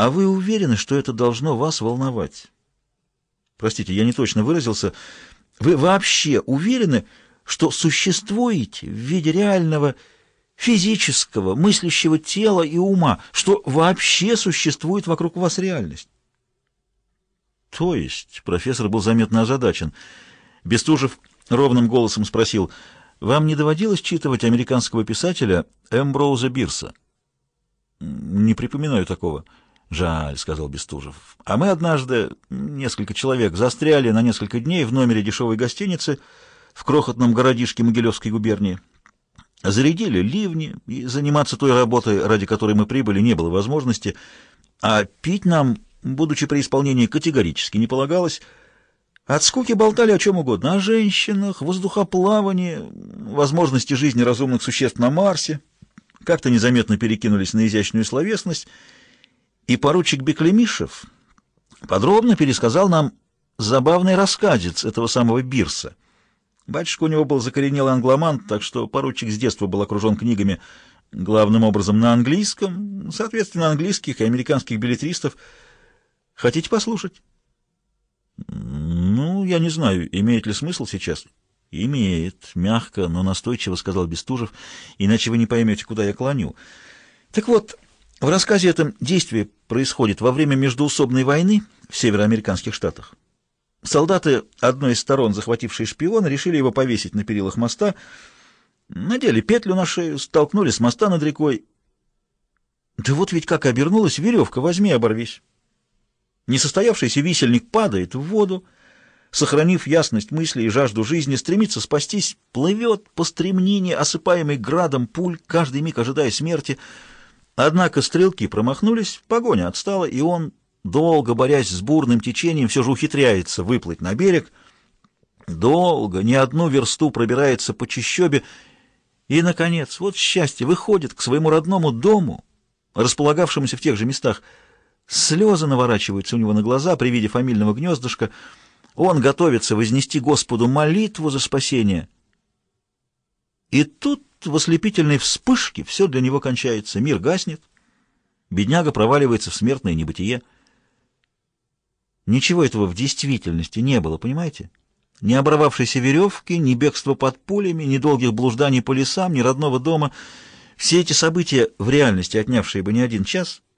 А вы уверены, что это должно вас волновать? Простите, я не точно выразился. Вы вообще уверены, что существуете в виде реального физического, мыслящего тела и ума, что вообще существует вокруг вас реальность? То есть, профессор был заметно озадачен. Бестужев ровным голосом спросил, «Вам не доводилось читывать американского писателя Эмброуза Бирса?» «Не припоминаю такого». «Жаль», — сказал Бестужев. «А мы однажды, несколько человек, застряли на несколько дней в номере дешевой гостиницы в крохотном городишке Могилевской губернии. Зарядили ливни, и заниматься той работой, ради которой мы прибыли, не было возможности, а пить нам, будучи при исполнении, категорически не полагалось». От скуки болтали о чем угодно, о женщинах, воздухоплавании, возможности жизни разумных существ на Марсе. Как-то незаметно перекинулись на изящную словесность, и поручик Беклемишев подробно пересказал нам забавный рассказец этого самого Бирса. Батюшка у него был закоренелый англоман, так что поручик с детства был окружен книгами главным образом на английском, соответственно, английских и американских билетристов. Хотите послушать? «Ну, я не знаю, имеет ли смысл сейчас?» «Имеет», — мягко, но настойчиво сказал Бестужев, «иначе вы не поймете, куда я клоню». «Так вот, в рассказе этом действие происходит во время междуусобной войны в североамериканских штатах. Солдаты одной из сторон, захватившие шпиона, решили его повесить на перилах моста, надели петлю на шею, столкнули с моста над рекой. Да вот ведь как обернулась веревка, возьми, оборвись». Несостоявшийся висельник падает в воду, сохранив ясность мысли и жажду жизни, стремится спастись, плывет по стремнине, осыпаемый градом пуль, каждый миг ожидая смерти. Однако стрелки промахнулись, погоня отстала, и он, долго борясь с бурным течением, все же ухитряется выплыть на берег, долго, не одну версту пробирается по чащобе, и, наконец, вот счастье, выходит к своему родному дому, располагавшемуся в тех же местах, Слезы наворачиваются у него на глаза при виде фамильного гнездышка. Он готовится вознести Господу молитву за спасение. И тут в ослепительной вспышке все для него кончается. Мир гаснет, бедняга проваливается в смертное небытие. Ничего этого в действительности не было, понимаете? Ни оборвавшейся веревки, ни бегства под пулями, ни долгих блужданий по лесам, ни родного дома. Все эти события, в реальности отнявшие бы не один час —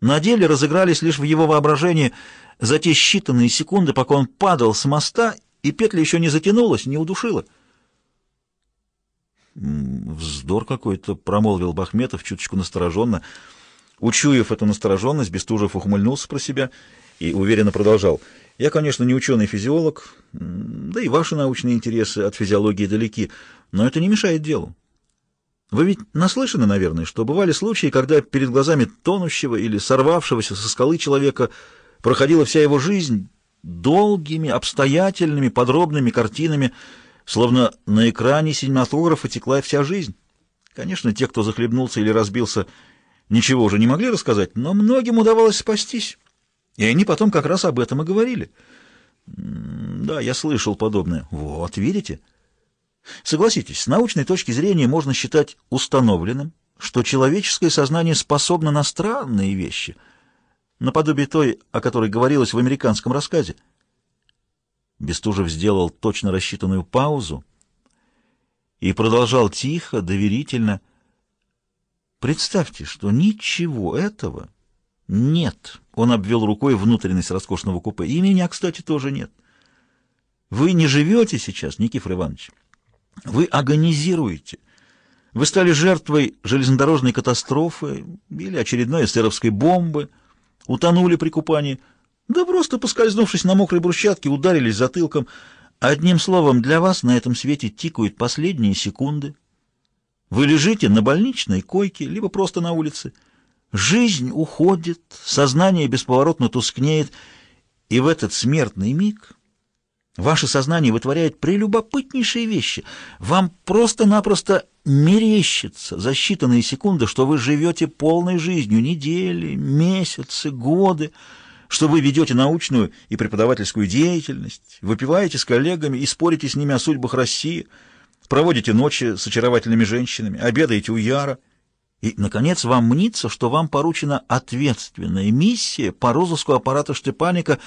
на деле разыгрались лишь в его воображении за те считанные секунды, пока он падал с моста, и петля еще не затянулась, не удушила. «Вздор какой-то», — промолвил Бахметов чуточку настороженно. Учуяв эту настороженность, Бестужев ухмыльнулся про себя и уверенно продолжал. «Я, конечно, не ученый-физиолог, да и ваши научные интересы от физиологии далеки, но это не мешает делу. Вы ведь наслышаны, наверное, что бывали случаи, когда перед глазами тонущего или сорвавшегося со скалы человека проходила вся его жизнь долгими, обстоятельными, подробными картинами, словно на экране синематографа текла вся жизнь. Конечно, те, кто захлебнулся или разбился, ничего уже не могли рассказать, но многим удавалось спастись. И они потом как раз об этом и говорили. Да, я слышал подобное. Вот, видите? — Согласитесь, с научной точки зрения можно считать установленным, что человеческое сознание способно на странные вещи, наподобие той, о которой говорилось в американском рассказе. Бестужев сделал точно рассчитанную паузу и продолжал тихо, доверительно. Представьте, что ничего этого нет. Он обвел рукой внутренность роскошного купе. И меня, кстати, тоже нет. Вы не живете сейчас, Никифор Иванович. Вы агонизируете. Вы стали жертвой железнодорожной катастрофы или очередной эсеровской бомбы, утонули при купании, да просто поскользнувшись на мокрой брусчатке, ударились затылком. Одним словом, для вас на этом свете тикают последние секунды. Вы лежите на больничной койке, либо просто на улице. Жизнь уходит, сознание бесповоротно тускнеет, и в этот смертный миг Ваше сознание вытворяет прелюбопытнейшие вещи. Вам просто-напросто мерещится за считанные секунды, что вы живете полной жизнью, недели, месяцы, годы, что вы ведете научную и преподавательскую деятельность, выпиваете с коллегами и спорите с ними о судьбах России, проводите ночи с очаровательными женщинами, обедаете у Яра. И, наконец, вам мнится, что вам поручена ответственная миссия по розыску аппарата Штепаника,